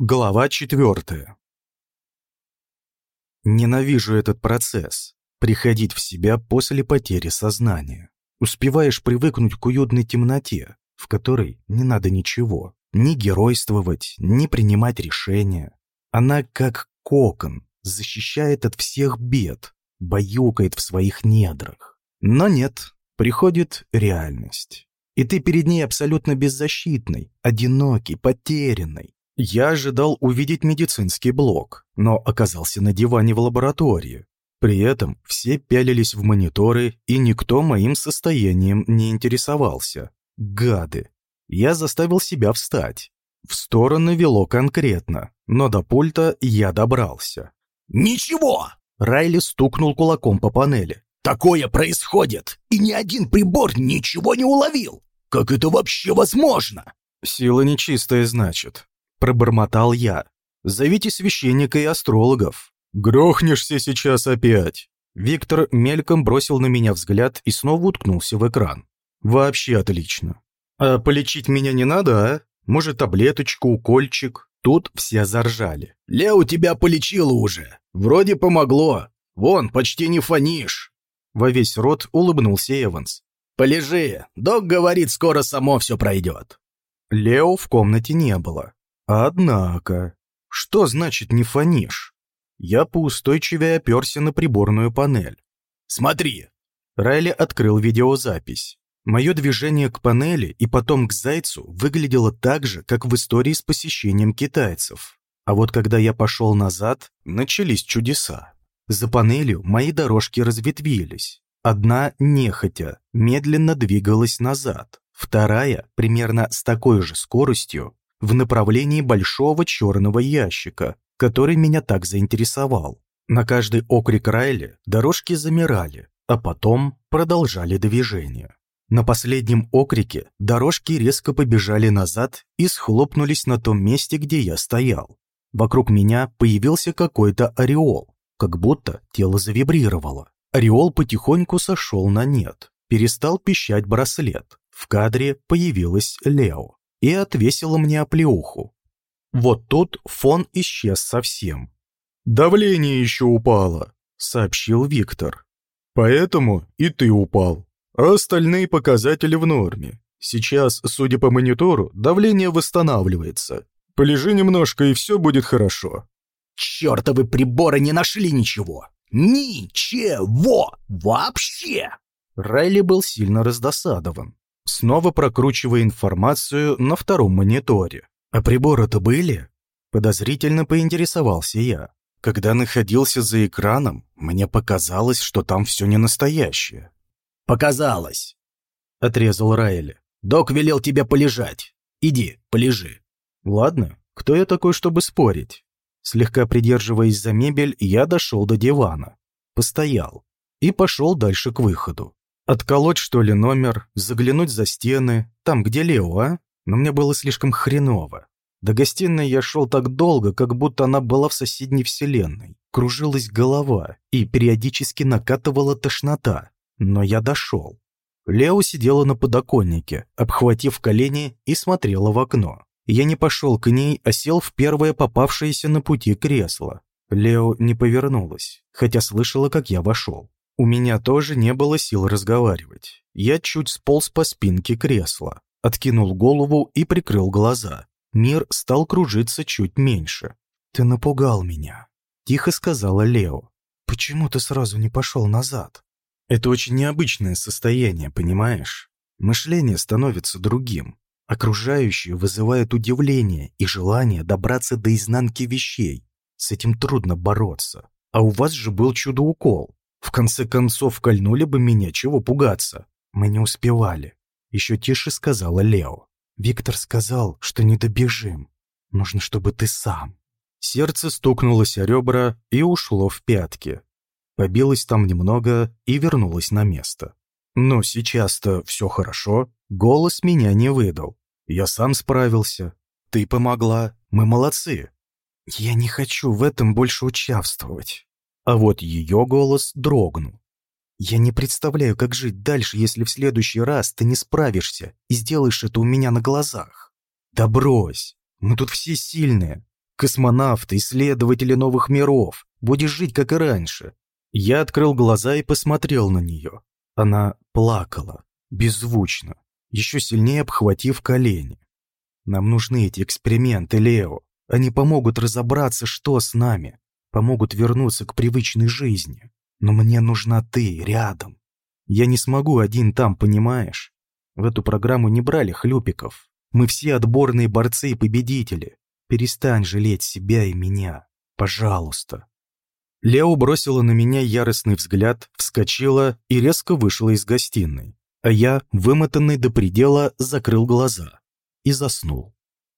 Глава четвертая. Ненавижу этот процесс. Приходить в себя после потери сознания. Успеваешь привыкнуть к уютной темноте, в которой не надо ничего. Ни геройствовать, ни принимать решения. Она как кокон, защищает от всех бед, баюкает в своих недрах. Но нет, приходит реальность. И ты перед ней абсолютно беззащитный, одинокий, потерянный. Я ожидал увидеть медицинский блок, но оказался на диване в лаборатории. При этом все пялились в мониторы, и никто моим состоянием не интересовался. Гады. Я заставил себя встать. В сторону вело конкретно, но до пульта я добрался. «Ничего!» Райли стукнул кулаком по панели. «Такое происходит, и ни один прибор ничего не уловил! Как это вообще возможно?» «Сила нечистая, значит», Пробормотал я. «Зовите священника и астрологов». «Грохнешься сейчас опять». Виктор мельком бросил на меня взгляд и снова уткнулся в экран. «Вообще отлично. А полечить меня не надо, а? Может, таблеточку, укольчик?» Тут все заржали. «Лео тебя полечила уже. Вроде помогло. Вон, почти не фонишь». Во весь рот улыбнулся Эванс. «Полежи. Док говорит, скоро само все пройдет». Лео в комнате не было. Однако, что значит не фонишь? Я поустойчивее оперся на приборную панель. «Смотри!» Райли открыл видеозапись. Мое движение к панели и потом к зайцу выглядело так же, как в истории с посещением китайцев. А вот когда я пошел назад, начались чудеса. За панелью мои дорожки разветвились. Одна, нехотя, медленно двигалась назад. Вторая, примерно с такой же скоростью, в направлении большого черного ящика, который меня так заинтересовал. На каждый окрик Райли дорожки замирали, а потом продолжали движение. На последнем окрике дорожки резко побежали назад и схлопнулись на том месте, где я стоял. Вокруг меня появился какой-то ореол, как будто тело завибрировало. Ореол потихоньку сошел на нет. Перестал пищать браслет. В кадре появилась Лео и отвесила мне оплеуху. Вот тут фон исчез совсем. «Давление еще упало», — сообщил Виктор. «Поэтому и ты упал. А остальные показатели в норме. Сейчас, судя по монитору, давление восстанавливается. Полежи немножко, и все будет хорошо». «Чертовы приборы не нашли ничего! Ничего! Вообще!» Райли был сильно раздосадован снова прокручивая информацию на втором мониторе. «А приборы-то были?» Подозрительно поинтересовался я. Когда находился за экраном, мне показалось, что там все не настоящее. «Показалось!» — отрезал Райли. «Док велел тебе полежать. Иди, полежи». «Ладно, кто я такой, чтобы спорить?» Слегка придерживаясь за мебель, я дошел до дивана, постоял и пошел дальше к выходу. Отколоть, что ли, номер, заглянуть за стены, там, где Лео, а? Но мне было слишком хреново. До гостиной я шел так долго, как будто она была в соседней вселенной. Кружилась голова и периодически накатывала тошнота. Но я дошел. Лео сидела на подоконнике, обхватив колени и смотрела в окно. Я не пошел к ней, а сел в первое попавшееся на пути кресло. Лео не повернулась, хотя слышала, как я вошел. У меня тоже не было сил разговаривать. Я чуть сполз по спинке кресла, откинул голову и прикрыл глаза. Мир стал кружиться чуть меньше. «Ты напугал меня», — тихо сказала Лео. «Почему ты сразу не пошел назад?» «Это очень необычное состояние, понимаешь? Мышление становится другим. Окружающее вызывает удивление и желание добраться до изнанки вещей. С этим трудно бороться. А у вас же был чудо-укол. В конце концов, кольнули бы меня, чего пугаться. Мы не успевали. Еще тише сказала Лео. Виктор сказал, что не добежим. Нужно, чтобы ты сам. Сердце стукнулось о ребра и ушло в пятки. Побилось там немного и вернулось на место. Но сейчас-то все хорошо. Голос меня не выдал. Я сам справился. Ты помогла. Мы молодцы. Я не хочу в этом больше участвовать. А вот ее голос дрогнул. «Я не представляю, как жить дальше, если в следующий раз ты не справишься и сделаешь это у меня на глазах. Да брось, мы тут все сильные. Космонавты, исследователи новых миров. Будешь жить, как и раньше». Я открыл глаза и посмотрел на нее. Она плакала, беззвучно, еще сильнее обхватив колени. «Нам нужны эти эксперименты, Лео. Они помогут разобраться, что с нами, помогут вернуться к привычной жизни. Но мне нужна ты рядом. Я не смогу один там, понимаешь? В эту программу не брали хлюпиков. Мы все отборные борцы и победители. Перестань жалеть себя и меня. Пожалуйста». Лео бросила на меня яростный взгляд, вскочила и резко вышла из гостиной. А я, вымотанный до предела, закрыл глаза и заснул.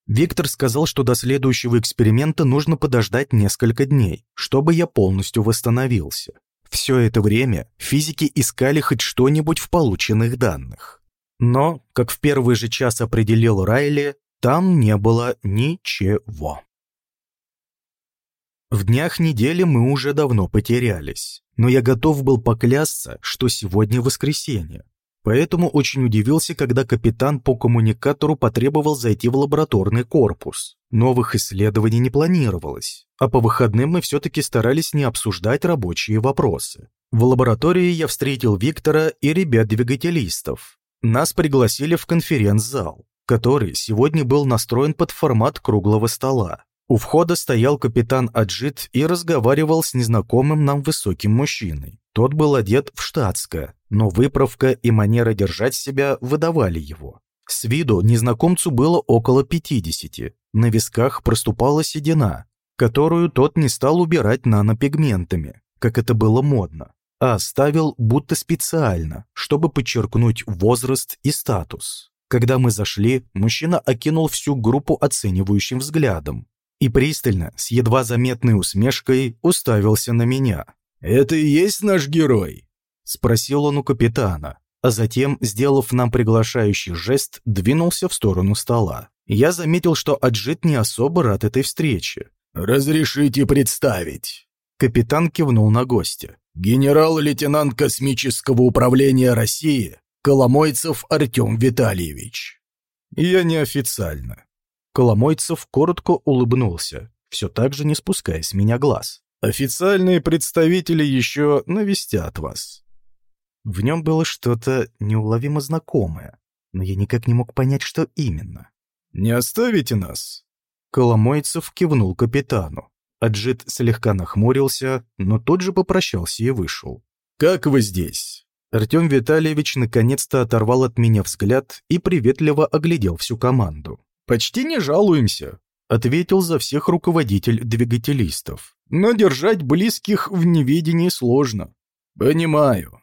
Виктор сказал, что до следующего эксперимента нужно подождать несколько дней, чтобы я полностью восстановился. Все это время физики искали хоть что-нибудь в полученных данных. Но, как в первый же час определил Райли, там не было ничего. В днях недели мы уже давно потерялись, но я готов был поклясться, что сегодня воскресенье. Поэтому очень удивился, когда капитан по коммуникатору потребовал зайти в лабораторный корпус. Новых исследований не планировалось, а по выходным мы все-таки старались не обсуждать рабочие вопросы. В лаборатории я встретил Виктора и ребят-двигателистов. Нас пригласили в конференц-зал, который сегодня был настроен под формат круглого стола. У входа стоял капитан Аджит и разговаривал с незнакомым нам высоким мужчиной. Тот был одет в штатское, но выправка и манера держать себя выдавали его. С виду незнакомцу было около 50, на висках проступала седина, которую тот не стал убирать нанопигментами, как это было модно, а оставил будто специально, чтобы подчеркнуть возраст и статус. Когда мы зашли, мужчина окинул всю группу оценивающим взглядом и пристально, с едва заметной усмешкой, уставился на меня. «Это и есть наш герой?» — спросил он у капитана, а затем, сделав нам приглашающий жест, двинулся в сторону стола. Я заметил, что Аджит не особо рад этой встрече. «Разрешите представить?» Капитан кивнул на гостя. «Генерал-лейтенант космического управления России Коломойцев Артем Витальевич». «Я неофициально». Коломойцев коротко улыбнулся, все так же не спуская с меня глаз. Официальные представители еще навестят вас». В нем было что-то неуловимо знакомое, но я никак не мог понять, что именно. «Не оставите нас?» Коломойцев кивнул капитану. Аджит слегка нахмурился, но тут же попрощался и вышел. «Как вы здесь?» Артем Витальевич наконец-то оторвал от меня взгляд и приветливо оглядел всю команду. «Почти не жалуемся ответил за всех руководитель двигателистов. Но держать близких в неведении сложно. Понимаю.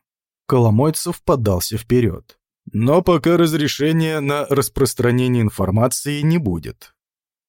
Коломойцев подался вперед. Но пока разрешения на распространение информации не будет.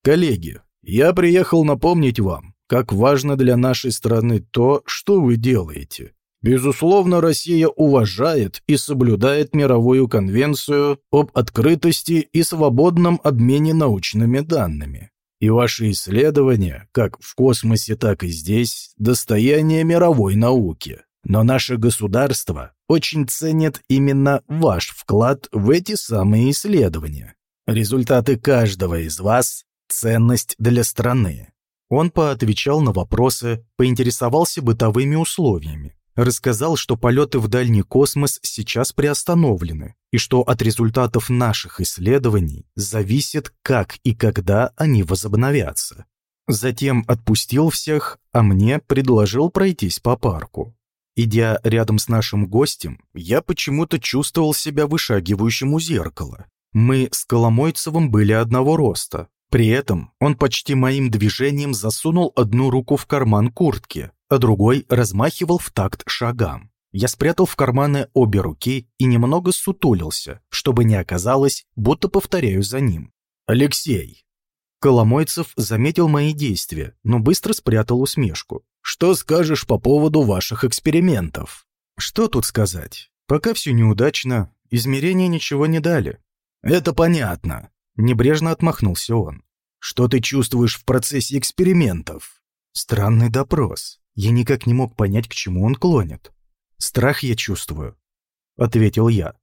Коллеги, я приехал напомнить вам, как важно для нашей страны то, что вы делаете. Безусловно, Россия уважает и соблюдает мировую конвенцию об открытости и свободном обмене научными данными. И ваши исследования, как в космосе, так и здесь, достояние мировой науки. Но наше государство очень ценит именно ваш вклад в эти самые исследования. Результаты каждого из вас – ценность для страны. Он поотвечал на вопросы, поинтересовался бытовыми условиями, рассказал, что полеты в дальний космос сейчас приостановлены, и что от результатов наших исследований зависит, как и когда они возобновятся. Затем отпустил всех, а мне предложил пройтись по парку. Идя рядом с нашим гостем, я почему-то чувствовал себя вышагивающим у зеркала. Мы с Коломойцевым были одного роста. При этом он почти моим движением засунул одну руку в карман куртки, а другой размахивал в такт шагам. Я спрятал в карманы обе руки и немного сутулился, чтобы не оказалось, будто повторяю за ним. «Алексей!» Коломойцев заметил мои действия, но быстро спрятал усмешку. «Что скажешь по поводу ваших экспериментов?» «Что тут сказать? Пока все неудачно, измерения ничего не дали». «Это понятно», — небрежно отмахнулся он. «Что ты чувствуешь в процессе экспериментов?» Странный допрос. Я никак не мог понять, к чему он клонит. «Страх я чувствую», — ответил я.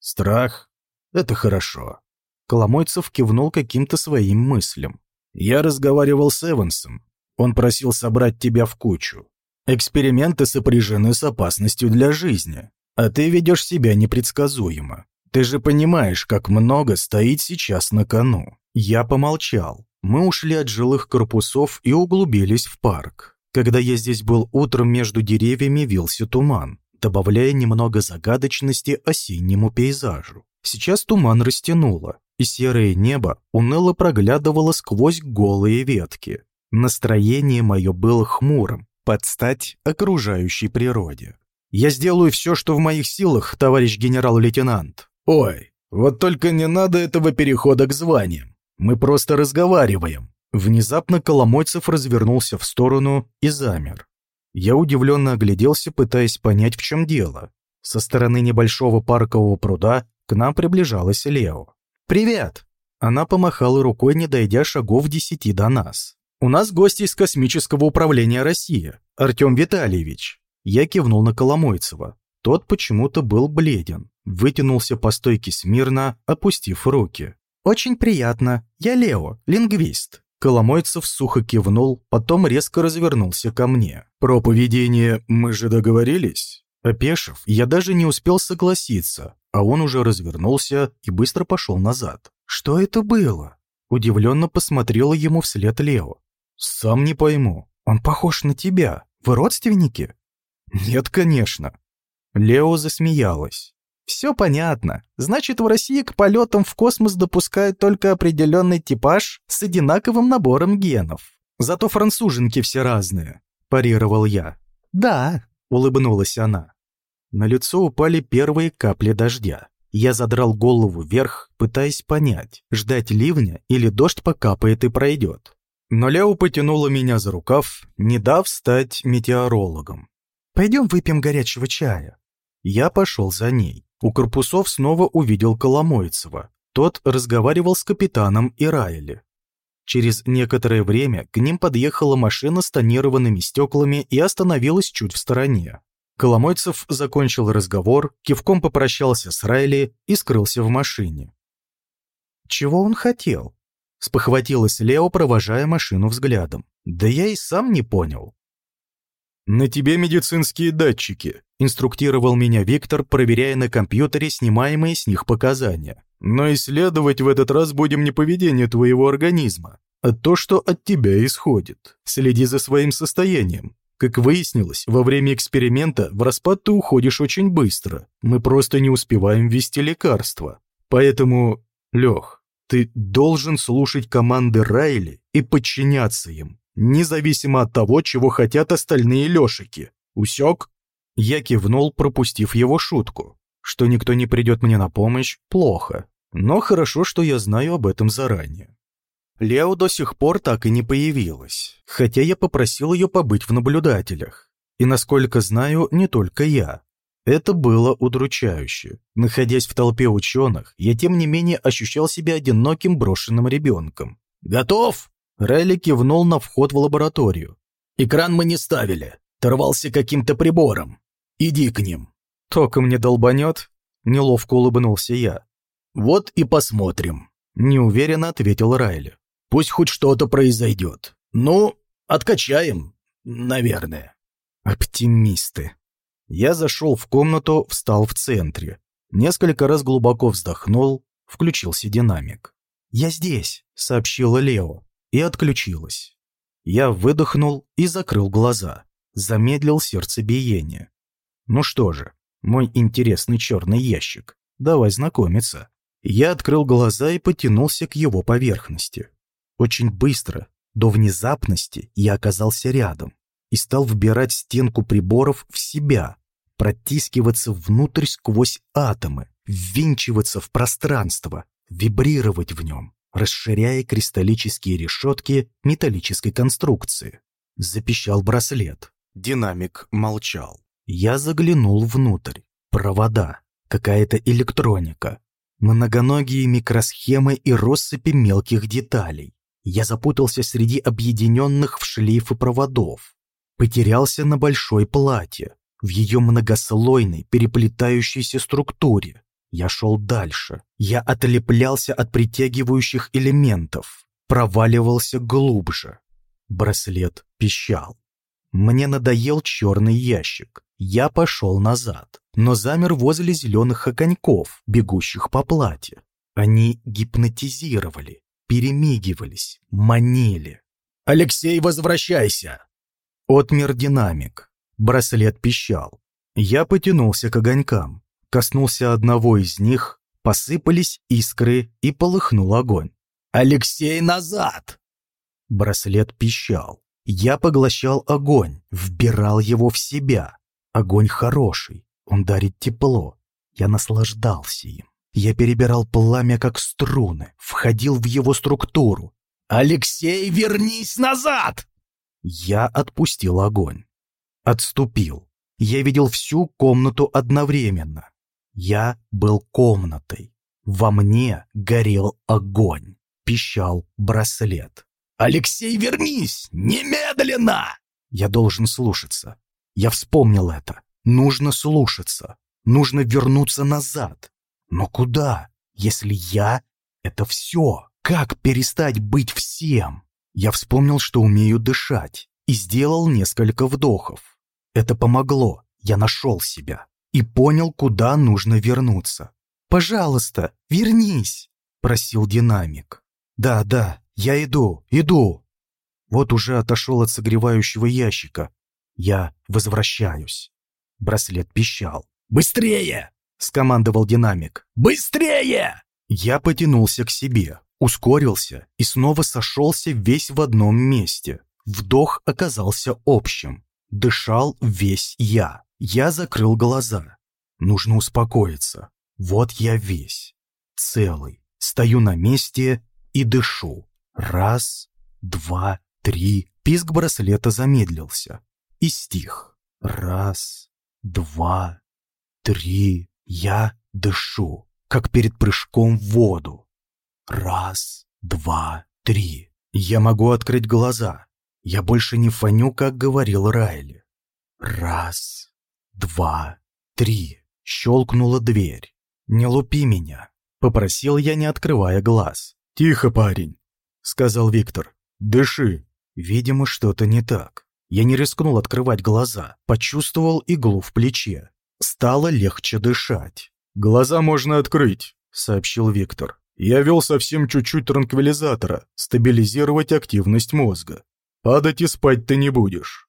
«Страх? Это хорошо». Коломойцев кивнул каким-то своим мыслям. Я разговаривал с Эвансом. Он просил собрать тебя в кучу. Эксперименты сопряжены с опасностью для жизни, а ты ведешь себя непредсказуемо. Ты же понимаешь, как много стоит сейчас на кону. Я помолчал. Мы ушли от жилых корпусов и углубились в парк. Когда я здесь был утром, между деревьями вился туман, добавляя немного загадочности осеннему пейзажу. Сейчас туман растянуло, и серое небо уныло проглядывало сквозь голые ветки. Настроение мое было хмурым, под стать окружающей природе. «Я сделаю все, что в моих силах, товарищ генерал-лейтенант». «Ой, вот только не надо этого перехода к званиям. Мы просто разговариваем». Внезапно Коломойцев развернулся в сторону и замер. Я удивленно огляделся, пытаясь понять, в чем дело. Со стороны небольшого паркового пруда к нам приближалась Лео. «Привет!» Она помахала рукой, не дойдя шагов десяти до нас. «У нас гости из космического управления России. Артем Витальевич». Я кивнул на Коломойцева. Тот почему-то был бледен. Вытянулся по стойке смирно, опустив руки. «Очень приятно. Я Лео, лингвист». Коломойцев сухо кивнул, потом резко развернулся ко мне. «Про поведение мы же договорились?» Опешив, я даже не успел согласиться, а он уже развернулся и быстро пошел назад. «Что это было?» Удивленно посмотрела ему вслед Лео. «Сам не пойму. Он похож на тебя. Вы родственники?» «Нет, конечно». Лео засмеялась. Все понятно. Значит, в России к полетам в космос допускают только определенный типаж с одинаковым набором генов. Зато француженки все разные, парировал я. Да, улыбнулась она. На лицо упали первые капли дождя. Я задрал голову вверх, пытаясь понять, ждать ливня или дождь покапает и пройдет. Но Ляо потянула меня за рукав, не дав стать метеорологом. «Пойдем выпьем горячего чая». Я пошел за ней. У корпусов снова увидел Коломойцева. Тот разговаривал с капитаном и Райли. Через некоторое время к ним подъехала машина с тонированными стеклами и остановилась чуть в стороне. Коломойцев закончил разговор, кивком попрощался с Райли и скрылся в машине. «Чего он хотел?» – спохватилась Лео, провожая машину взглядом. «Да я и сам не понял». «На тебе медицинские датчики», – инструктировал меня Виктор, проверяя на компьютере снимаемые с них показания. «Но исследовать в этот раз будем не поведение твоего организма, а то, что от тебя исходит. Следи за своим состоянием. Как выяснилось, во время эксперимента в распад ты уходишь очень быстро. Мы просто не успеваем ввести лекарства. Поэтому, Лех, ты должен слушать команды Райли и подчиняться им независимо от того, чего хотят остальные лешики. Усек? Я кивнул, пропустив его шутку. Что никто не придет мне на помощь, плохо. Но хорошо, что я знаю об этом заранее. Лео до сих пор так и не появилась, хотя я попросил ее побыть в наблюдателях. И, насколько знаю, не только я. Это было удручающе. Находясь в толпе ученых, я тем не менее ощущал себя одиноким брошенным ребенком. «Готов?» Райли кивнул на вход в лабораторию. «Экран мы не ставили. Торвался каким-то прибором. Иди к ним». «Током не долбанет?» Неловко улыбнулся я. «Вот и посмотрим», — неуверенно ответил Райли. «Пусть хоть что-то произойдет. Ну, откачаем, наверное». Оптимисты. Я зашел в комнату, встал в центре. Несколько раз глубоко вздохнул, включился динамик. «Я здесь», — сообщила Лео и отключилась. Я выдохнул и закрыл глаза, замедлил сердцебиение. Ну что же, мой интересный черный ящик, давай знакомиться. Я открыл глаза и потянулся к его поверхности. Очень быстро, до внезапности, я оказался рядом и стал вбирать стенку приборов в себя, протискиваться внутрь сквозь атомы, ввинчиваться в пространство, вибрировать в нем расширяя кристаллические решетки металлической конструкции. Запищал браслет. Динамик молчал. Я заглянул внутрь. Провода, какая-то электроника, многоногие микросхемы и россыпи мелких деталей. Я запутался среди объединенных в шлейфы проводов. Потерялся на большой плате, в ее многослойной переплетающейся структуре. Я шел дальше. Я отлеплялся от притягивающих элементов. проваливался глубже. Браслет пищал. Мне надоел черный ящик. Я пошел назад, но замер возле зеленых огоньков, бегущих по плате. Они гипнотизировали, перемигивались, манили. «Алексей, возвращайся!» Отмер динамик. Браслет пищал. Я потянулся к огонькам, коснулся одного из них, посыпались искры и полыхнул огонь. «Алексей, назад!» Браслет пищал. Я поглощал огонь, вбирал его в себя. Огонь хороший, он дарит тепло. Я наслаждался им. Я перебирал пламя как струны, входил в его структуру. «Алексей, вернись назад!» Я отпустил огонь. Отступил. Я видел всю комнату одновременно. Я был комнатой. Во мне горел огонь. Пищал браслет. «Алексей, вернись! Немедленно!» Я должен слушаться. Я вспомнил это. Нужно слушаться. Нужно вернуться назад. Но куда, если я — это все? Как перестать быть всем? Я вспомнил, что умею дышать, и сделал несколько вдохов. Это помогло. Я нашел себя и понял, куда нужно вернуться. «Пожалуйста, вернись!» — просил динамик. «Да, да, я иду, иду!» Вот уже отошел от согревающего ящика. Я возвращаюсь. Браслет пищал. «Быстрее!» — скомандовал динамик. «Быстрее!» Я потянулся к себе, ускорился и снова сошелся весь в одном месте. Вдох оказался общим. Дышал весь я. Я закрыл глаза. Нужно успокоиться. Вот я весь. Целый. Стою на месте и дышу. Раз, два, три. Писк браслета замедлился. И стих. Раз, два, три. Я дышу, как перед прыжком в воду. Раз, два, три. Я могу открыть глаза. Я больше не фоню, как говорил Райли. Раз, два, три. Щелкнула дверь. «Не лупи меня», — попросил я, не открывая глаз. «Тихо, парень», — сказал Виктор. «Дыши». Видимо, что-то не так. Я не рискнул открывать глаза, почувствовал иглу в плече. Стало легче дышать. «Глаза можно открыть», — сообщил Виктор. «Я вел совсем чуть-чуть транквилизатора, стабилизировать активность мозга. Падать и спать ты не будешь».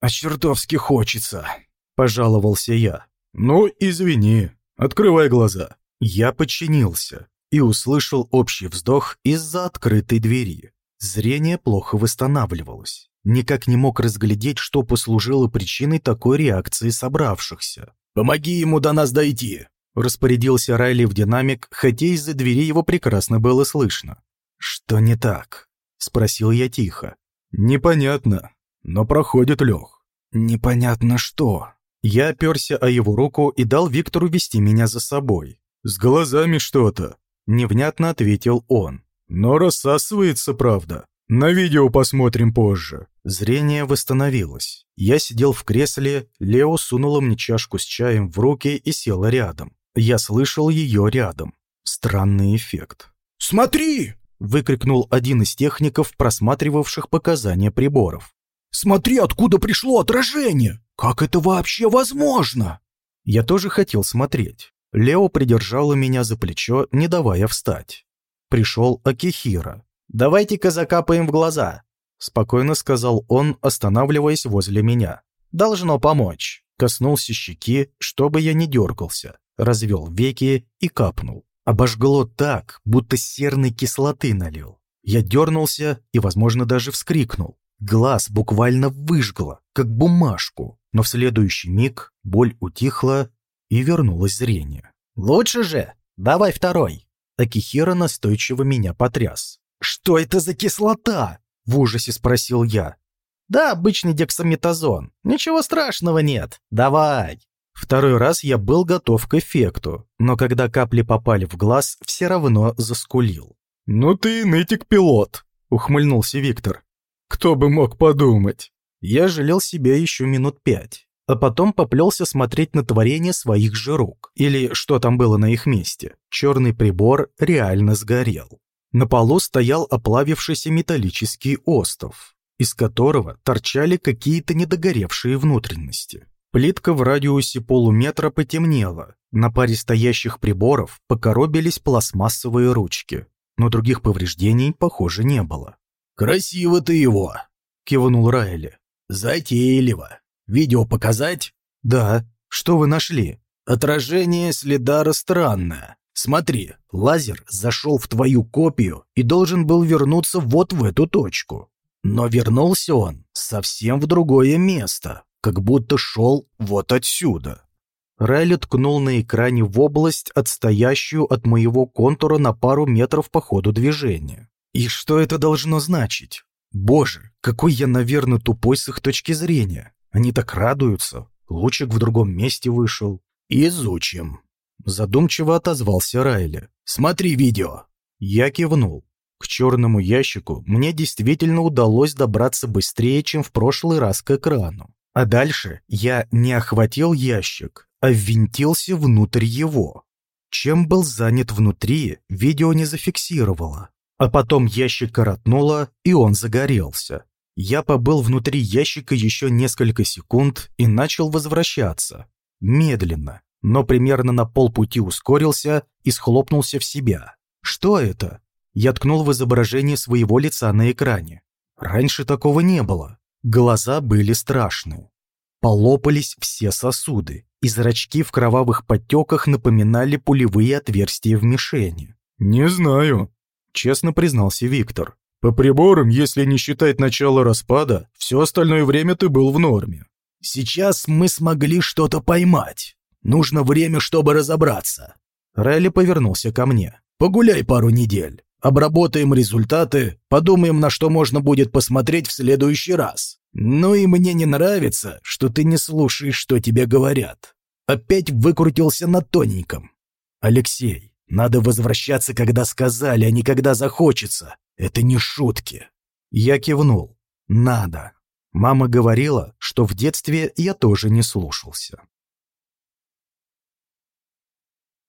«А чертовски хочется», — пожаловался я. «Ну, извини, открывай глаза». Я подчинился и услышал общий вздох из-за открытой двери. Зрение плохо восстанавливалось. Никак не мог разглядеть, что послужило причиной такой реакции собравшихся. «Помоги ему до нас дойти!» Распорядился Райли в динамик, хотя из-за двери его прекрасно было слышно. «Что не так?» — спросил я тихо. «Непонятно, но проходит Лех». «Непонятно что?» Я оперся о его руку и дал Виктору вести меня за собой. «С глазами что-то», — невнятно ответил он. «Но рассасывается, правда. На видео посмотрим позже». Зрение восстановилось. Я сидел в кресле, Лео сунула мне чашку с чаем в руки и села рядом. Я слышал ее рядом. Странный эффект. «Смотри!» — выкрикнул один из техников, просматривавших показания приборов. «Смотри, откуда пришло отражение! Как это вообще возможно?» Я тоже хотел смотреть. Лео придержала меня за плечо, не давая встать. Пришел Акихира. «Давайте-ка закапаем в глаза», — спокойно сказал он, останавливаясь возле меня. «Должно помочь». Коснулся щеки, чтобы я не дергался, развел веки и капнул. Обожгло так, будто серной кислоты налил. Я дернулся и, возможно, даже вскрикнул. Глаз буквально выжгло, как бумажку, но в следующий миг боль утихла, и вернулось зрение. «Лучше же! Давай второй!» Акихира настойчиво меня потряс. «Что это за кислота?» — в ужасе спросил я. «Да, обычный дексаметазон. Ничего страшного нет. Давай!» Второй раз я был готов к эффекту, но когда капли попали в глаз, все равно заскулил. «Ну ты нытик-пилот», — ухмыльнулся Виктор. «Кто бы мог подумать?» Я жалел себя еще минут пять а потом поплелся смотреть на творение своих же рук, или что там было на их месте. Черный прибор реально сгорел. На полу стоял оплавившийся металлический остов, из которого торчали какие-то недогоревшие внутренности. Плитка в радиусе полуметра потемнела, на паре стоящих приборов покоробились пластмассовые ручки, но других повреждений, похоже, не было. «Красиво ты его!» — кивнул Райли. «Затейливо. Видео показать?» «Да. Что вы нашли?» «Отражение следара странное. Смотри, лазер зашел в твою копию и должен был вернуться вот в эту точку. Но вернулся он совсем в другое место, как будто шел вот отсюда». Райли ткнул на экране в область, отстоящую от моего контура на пару метров по ходу движения. «И что это должно значить? Боже, какой я, наверное, тупой с их точки зрения. Они так радуются. Лучик в другом месте вышел. Изучим». Задумчиво отозвался Райли. «Смотри видео». Я кивнул. К черному ящику мне действительно удалось добраться быстрее, чем в прошлый раз к экрану. А дальше я не охватил ящик, а ввинтился внутрь его. Чем был занят внутри, видео не зафиксировало. А потом ящик коротнуло, и он загорелся. Я побыл внутри ящика еще несколько секунд и начал возвращаться. Медленно, но примерно на полпути ускорился и схлопнулся в себя. Что это? Я ткнул в изображение своего лица на экране. Раньше такого не было. Глаза были страшные. Полопались все сосуды, и зрачки в кровавых подтеках напоминали пулевые отверстия в мишени. «Не знаю», — честно признался Виктор. «По приборам, если не считать начала распада, все остальное время ты был в норме». «Сейчас мы смогли что-то поймать. Нужно время, чтобы разобраться». Райли повернулся ко мне. «Погуляй пару недель. Обработаем результаты, подумаем, на что можно будет посмотреть в следующий раз. Ну и мне не нравится, что ты не слушаешь, что тебе говорят. Опять выкрутился на тоненьком. Алексей, надо возвращаться, когда сказали, а не когда захочется. Это не шутки. Я кивнул. Надо. Мама говорила, что в детстве я тоже не слушался.